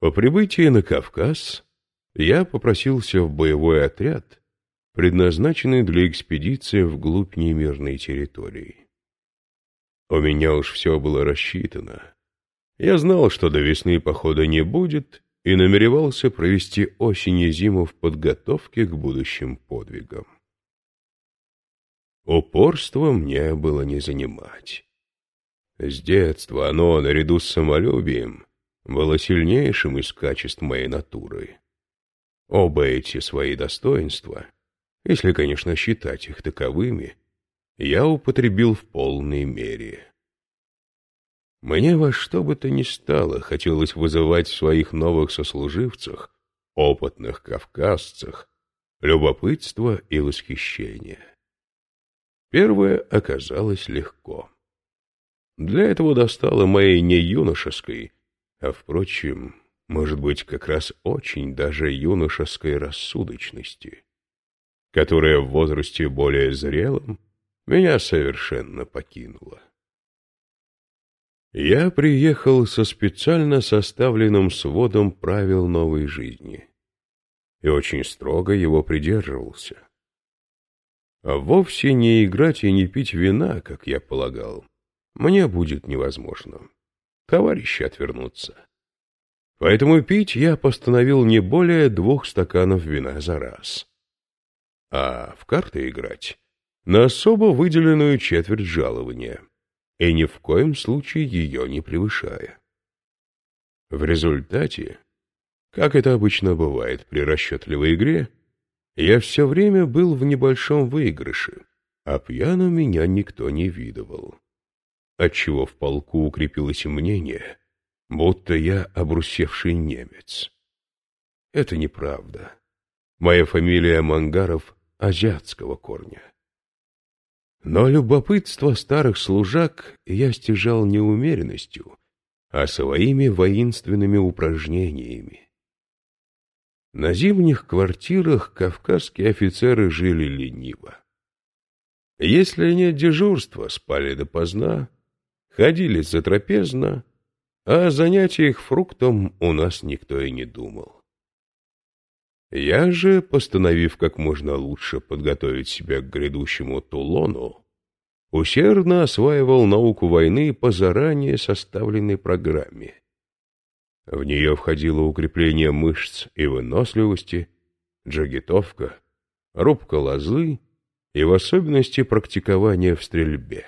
По прибытии на Кавказ я попросился в боевой отряд, предназначенный для экспедиции вглубь немирной территории. У меня уж все было рассчитано. Я знал, что до весны похода не будет, и намеревался провести осень и зиму в подготовке к будущим подвигам. Упорство мне было не занимать. С детства оно, наряду с самолюбием, было сильнейшим из качеств моей натуры. Оба эти свои достоинства, если, конечно, считать их таковыми, я употребил в полной мере. Мне во что бы то ни стало хотелось вызывать в своих новых сослуживцах, опытных кавказцах, любопытство и восхищение. Первое оказалось легко. Для этого достало моей не юношеской, а, впрочем, может быть, как раз очень даже юношеской рассудочности, которая в возрасте более зрелом меня совершенно покинула. Я приехал со специально составленным сводом правил новой жизни и очень строго его придерживался. А вовсе не играть и не пить вина, как я полагал, мне будет невозможно. Товарищи отвернутся. Поэтому пить я постановил не более двух стаканов вина за раз. А в карты играть на особо выделенную четверть жалования, и ни в коем случае ее не превышая. В результате, как это обычно бывает при расчетливой игре, я все время был в небольшом выигрыше, а пьяным меня никто не видывал. Отчего в полку укрепилось мнение, будто я обрусевший немец. Это неправда. Моя фамилия Мангаров азиатского корня. Но любопытство старых служак я стяжал не умеренностью, а своими воинственными упражнениями. На зимних квартирах кавказские офицеры жили лениво. Если нет дежурства, спали допоздна, ходили затрапезно, а о занятиях фруктом у нас никто и не думал. Я же, постановив как можно лучше подготовить себя к грядущему Тулону, усердно осваивал науку войны по заранее составленной программе. В нее входило укрепление мышц и выносливости, джагитовка, рубка лозы и в особенности практикование в стрельбе.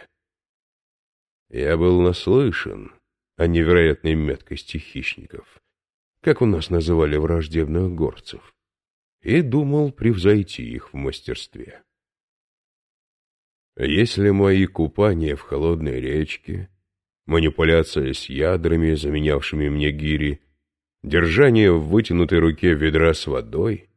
Я был наслышан о невероятной меткости хищников, как у нас называли враждебных горцев и думал превзойти их в мастерстве. Если мои купания в холодной речке, манипуляция с ядрами, заменявшими мне гири, держание в вытянутой руке ведра с водой,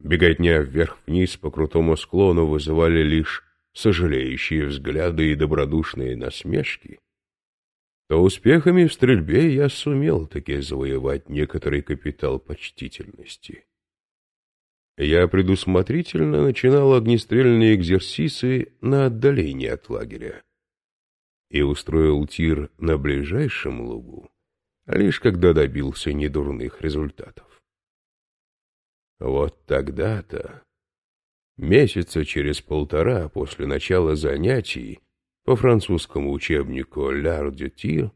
беготня вверх-вниз по крутому склону вызывали лишь сожалеющие взгляды и добродушные насмешки, то успехами в стрельбе я сумел таки завоевать некоторый капитал почтительности я предусмотрительно начинал огнестрельные экзерсисы на отдалении от лагеря и устроил тир на ближайшем лугу, лишь когда добился недурных результатов. Вот тогда-то, месяца через полтора после начала занятий по французскому учебнику «L'art du tir»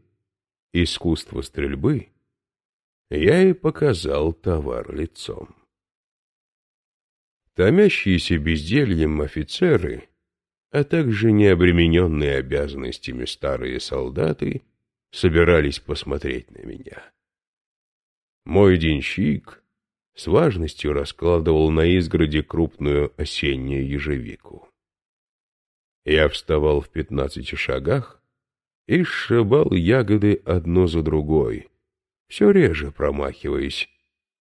«Искусство стрельбы», я и показал товар лицом. Томящиеся бездельем офицеры, а также необремененные обязанностями старые солдаты, собирались посмотреть на меня. Мой денщик с важностью раскладывал на изгороде крупную осеннюю ежевику. Я вставал в пятнадцати шагах и сшибал ягоды одну за другой, все реже промахиваясь,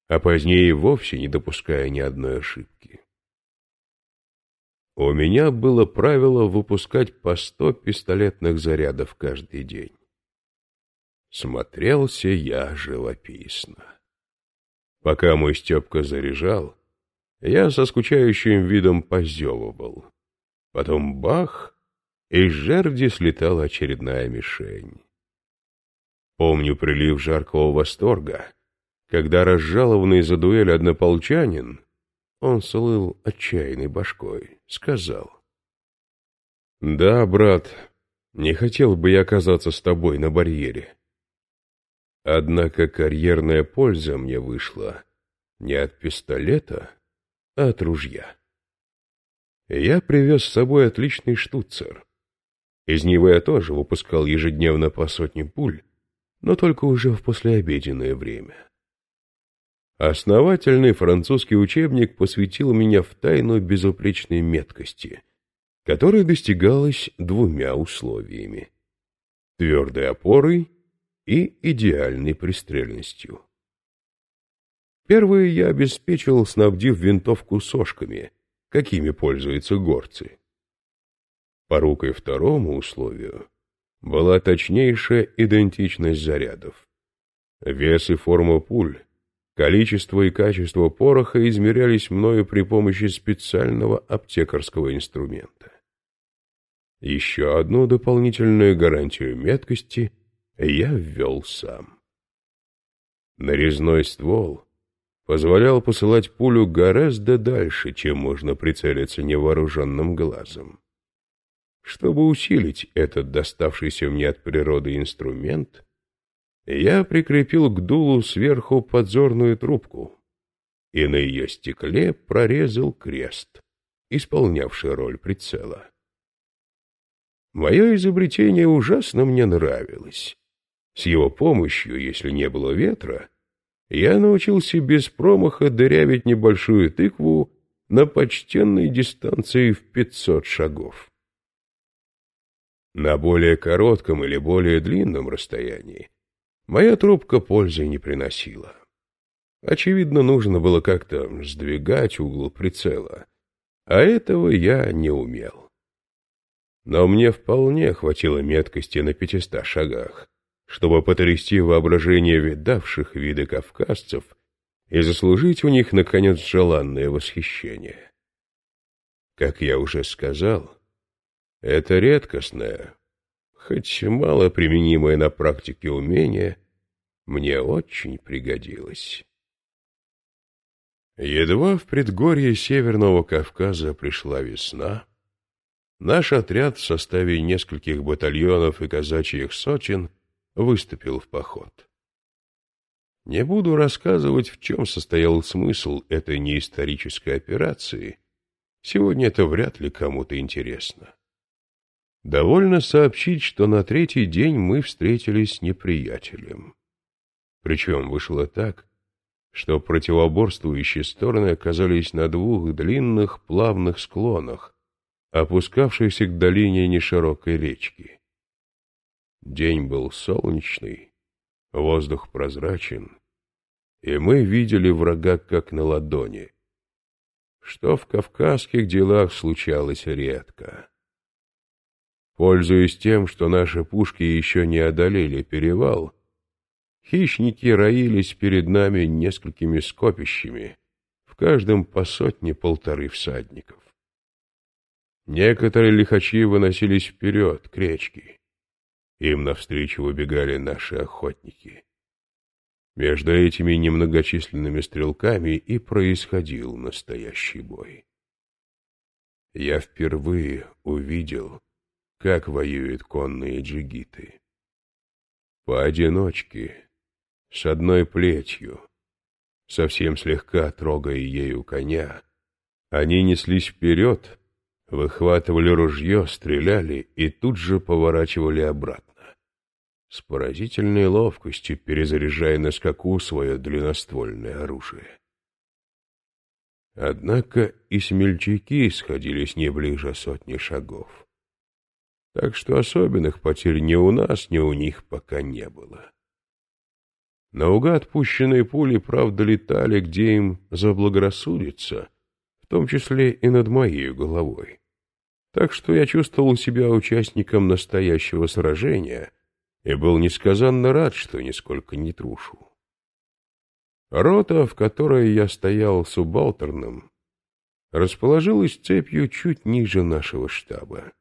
а позднее вовсе не допуская ни одной ошибки. У меня было правило выпускать по сто пистолетных зарядов каждый день. Смотрелся я живописно. Пока мой Степка заряжал, я со скучающим видом позевывал. Потом бах, и с жерди слетала очередная мишень. Помню прилив жаркого восторга, когда разжалованный за дуэль однополчанин, он слыл отчаянной башкой, сказал. «Да, брат, не хотел бы я оказаться с тобой на барьере. Однако карьерная польза мне вышла не от пистолета, а от ружья. Я привез с собой отличный штуцер. Из него я тоже выпускал ежедневно по сотне пуль, но только уже в послеобеденное время. Основательный французский учебник посвятил меня в тайну безупречной меткости, которая достигалась двумя условиями — твердой опорой и идеальной пристрельностью. Первое я обеспечил, снабдив винтовку сошками, какими пользуются горцы. Порукой второму условию была точнейшая идентичность зарядов. Вес и форма пуль, количество и качество пороха измерялись мною при помощи специального аптекарского инструмента. Еще одну дополнительную гарантию меткости я ввел сам. Нарезной ствол позволял посылать пулю гораздо дальше, чем можно прицелиться невооруженным глазом. Чтобы усилить этот доставшийся мне от природы инструмент, я прикрепил к дулу сверху подзорную трубку и на ее стекле прорезал крест, исполнявший роль прицела. Мое изобретение ужасно мне нравилось, с его помощью, если не было ветра, я научился без промаха дырявить небольшую тыкву на почтенной дистанции в пятьсот шагов. На более коротком или более длинном расстоянии моя трубка пользы не приносила. Очевидно, нужно было как-то сдвигать угол прицела, а этого я не умел. Но мне вполне хватило меткости на пятиста шагах, чтобы потрясти воображение видавших виды кавказцев и заслужить у них, наконец, желанное восхищение. Как я уже сказал, это редкостное, хоть мало применимое на практике умение, мне очень пригодилось. Едва в предгорье Северного Кавказа пришла весна, наш отряд в составе нескольких батальонов и казачьих сотен выступил в поход. Не буду рассказывать, в чем состоял смысл этой неисторической операции. Сегодня это вряд ли кому-то интересно. Довольно сообщить, что на третий день мы встретились с неприятелем. Причем вышло так, что противоборствующие стороны оказались на двух длинных плавных склонах, опускавшихся к долине неширокой речки. День был солнечный, воздух прозрачен, и мы видели врага как на ладони, что в кавказских делах случалось редко. Пользуясь тем, что наши пушки еще не одолели перевал, хищники роились перед нами несколькими скопищами, в каждом по сотне-полторы всадников. Некоторые лихачи выносились вперед, к речке, им навстречу выбегали наши охотники. Между этими немногочисленными стрелками и происходил настоящий бой. Я впервые увидел, как воюют конные джигиты. Поодиночке, с одной плетью, совсем слегка трогая ею коня, они неслись вперед, выхватывали ружье, стреляли и тут же поворачивали обратно с поразительной ловкостью перезаряжая на скаку свое длинноствольное оружие. Однако и смельчаки сходились не ближе сотни шагов. Так что особенных потерь ни у нас, ни у них пока не было. Наугад пущенные пули, правда, летали, где им заблагорассудится, в том числе и над моей головой. Так что я чувствовал себя участником настоящего сражения — и был несказанно рад, что нисколько не трушу. Рота, в которой я стоял субалтерном, расположилась цепью чуть ниже нашего штаба,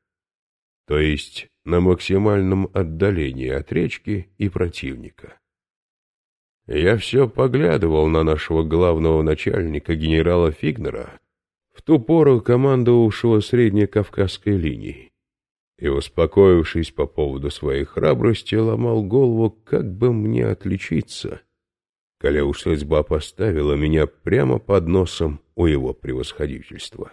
то есть на максимальном отдалении от речки и противника. Я все поглядывал на нашего главного начальника генерала Фигнера, в ту пору командовавшего Среднекавказской линией, и, успокоившись по поводу своей храбрости, ломал голову, как бы мне отличиться, коли уж судьба поставила меня прямо под носом у его превосходительства.